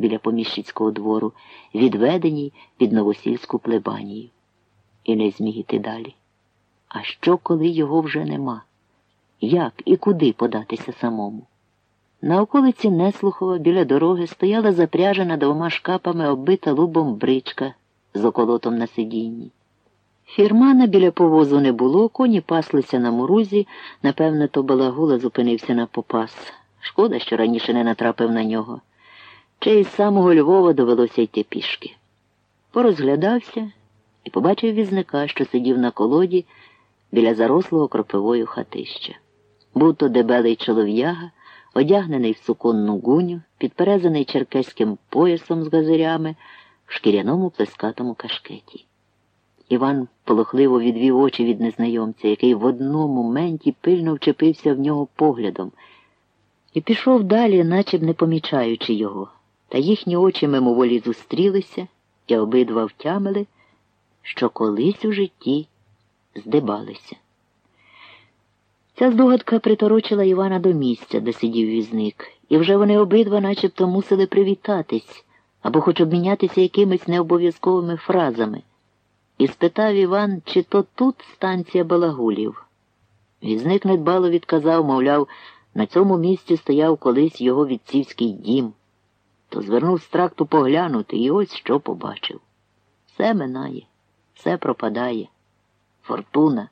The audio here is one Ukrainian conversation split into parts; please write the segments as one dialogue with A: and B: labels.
A: біля поміщицького двору, відведеній під новосільську плебанію. І не зміг іти далі. А що, коли його вже нема? Як і куди податися самому? На околиці Неслухова біля дороги стояла запряжена двома шкапами оббита лубом бричка з околотом на сидінні. Фірмана біля повозу не було, коні паслися на морузі, напевне, то балагула зупинився на попас. Шкода, що раніше не натрапив на нього. Чи із самого Львова довелося йти пішки. Порозглядався і побачив візника, що сидів на колоді біля зарослого кропивою хатища. Був то дебелий чолов'яга, одягнений в суконну гуню, підперезаний черкеським поясом з газирями в шкіряному плескатому кашкеті. Іван полохливо відвів очі від незнайомця, який в одному менті пильно вчепився в нього поглядом, і пішов далі, наче б не помічаючи його, та їхні очі мимоволі зустрілися і обидва втямили, що колись у житті здибалися. Ця здогадка приторочила Івана до місця, де сидів візник, і вже вони обидва начебто мусили привітатись або хоч обмінятися якимись необов'язковими фразами. І спитав Іван, чи то тут станція балагулів. Візник недбало відказав, мовляв, на цьому місці стояв колись його відцівський дім, то звернув з тракту поглянути і ось що побачив. Все минає, все пропадає. Фортуна.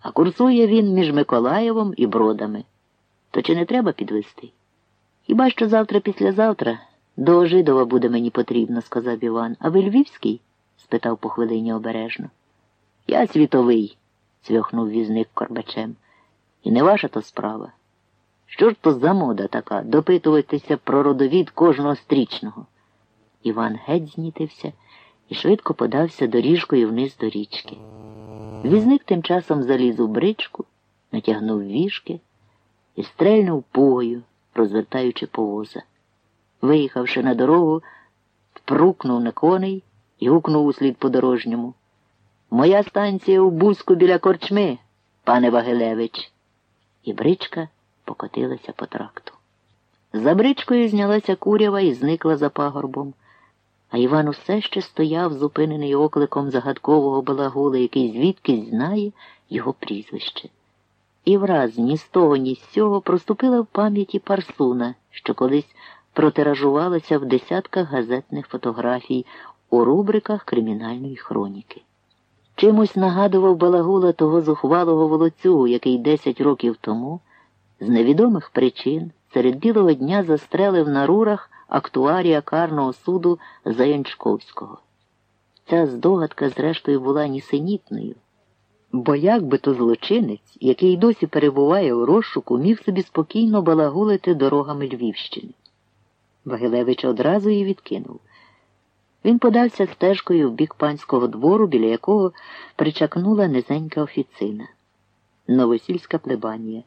A: А курсує він між Миколаєвом і бродами. То чи не треба підвести? Хіба що завтра післязавтра до Ожидова буде мені потрібно, сказав Іван. А ви Львівський? спитав по хвилині обережно. Я світовий, цвьохнув візник корбачем. І не ваша то справа. Що ж то за мода така допитуватися про родовід кожного стрічного? Іван геть знітився і швидко подався доріжкою вниз до річки. Візник тим часом заліз у бричку, натягнув вішки і стрельнув пугою, розвертаючи повоза. Виїхавши на дорогу, впрукнув на коней і гукнув услід подорожньому. Моя станція у Бузьку біля корчми, пане Вагилевич. І бричка покотилася по тракту. За бричкою знялася курява і зникла за пагорбом. А Іван усе ще стояв, зупинений окликом загадкового балагула, який звідкись знає його прізвище. І враз ні з того, ні з цього проступила в пам'яті парсуна, що колись протиражувалася в десятках газетних фотографій у рубриках кримінальної хроніки. Чимось нагадував балагула того зухвалого волоцюгу, який десять років тому, з невідомих причин, серед білого дня застрелив на рурах актуарія карного суду Заянчковського. Ця здогадка, зрештою, була нісенітною, бо як би то злочинець, який досі перебуває у розшуку, міг собі спокійно балагулити дорогами Львівщини. Вагилевич одразу її відкинув. Він подався стежкою в бік панського двору, біля якого причакнула низенька офіцина. Новосільська плебанія.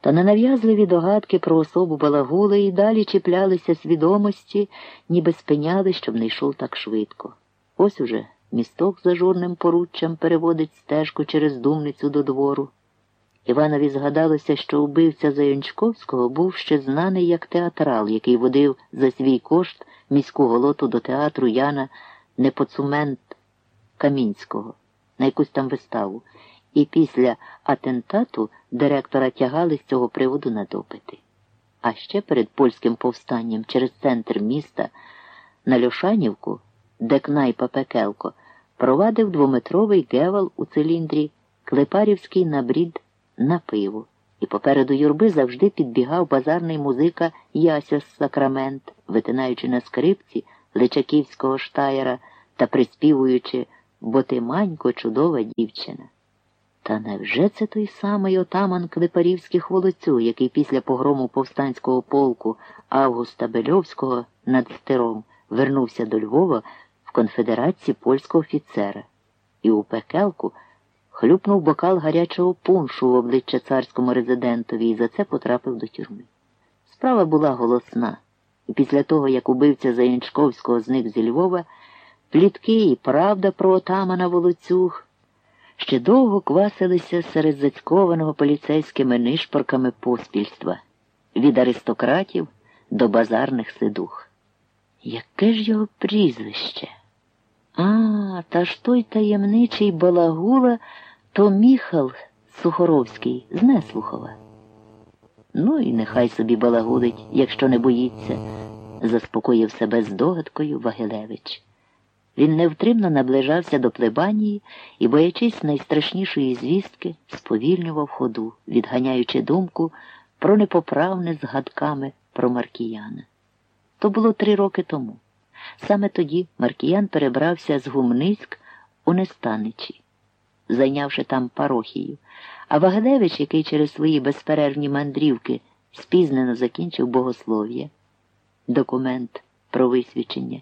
A: Та ненав'язливі догадки про особу балагули і далі чіплялися свідомості, ніби спиняли, щоб не йшов так швидко. Ось уже місток за журним поруччям переводить стежку через думницю до двору. Іванові згадалося, що убивця Заянчковського був ще знаний як театрал, який водив за свій кошт міську голоту до театру Яна Непоцумент Камінського на якусь там виставу і після атентату директора тягали з цього приводу на допити. А ще перед польським повстанням через центр міста на Льошанівку, де Кнайпа Пекелко провадив двометровий гевал у циліндрі Клепарівський набрід на пиво, і попереду юрби завжди підбігав базарний музика Яся Сакрамент, витинаючи на скрипці Личаківського штаєра та приспівуючи бо ти манько чудова дівчина. Та невже це той самий отаман Клепарівських волоцю, який після погрому повстанського полку Августа Бельовського над стиром вернувся до Львова в конфедерації польського офіцера і у пекелку хлюпнув бокал гарячого пуншу в обличчя царському резидентові і за це потрапив до тюрми. Справа була голосна, і після того, як убивця Заянчковського зник зі Львова, плітки і правда про отамана волоцюг ще довго квасилися серед зацькованого поліцейськими нишпорками поспільства від аристократів до базарних сидух. Яке ж його прізвище? А, та ж той таємничий балагула то Міхал Сухоровський з Неслухова. Ну і нехай собі балагулить, якщо не боїться, заспокоїв себе здогадкою Вагилевич. Він невтримно наближався до плебанії і, боячись найстрашнішої звістки, сповільнював ходу, відганяючи думку про непоправне згадками про Маркіяна. То було три роки тому. Саме тоді Маркіян перебрався з Гумниськ у Нестаничі, зайнявши там парохію, а Вагадевич, який через свої безперервні мандрівки спізнено закінчив богослов'я, документ про висвічення.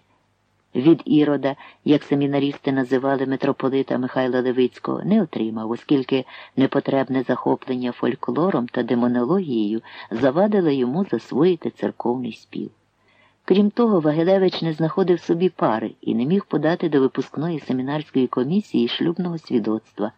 A: Від Ірода, як семінарісти називали митрополита Михайла Левицького, не отримав, оскільки непотребне захоплення фольклором та демонологією завадило йому засвоїти церковний спів. Крім того, Вагилевич не знаходив собі пари і не міг подати до випускної семінарської комісії шлюбного свідоцтва.